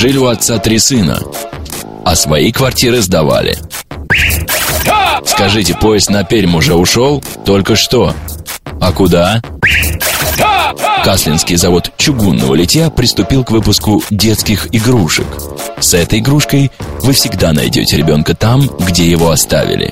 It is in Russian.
Жили у отца три сына, а свои квартиры сдавали. Скажите, поезд на Пермь уже ушел? Только что. А куда? Каслинский завод чугунного литья приступил к выпуску детских игрушек. С этой игрушкой вы всегда найдете ребенка там, где его оставили.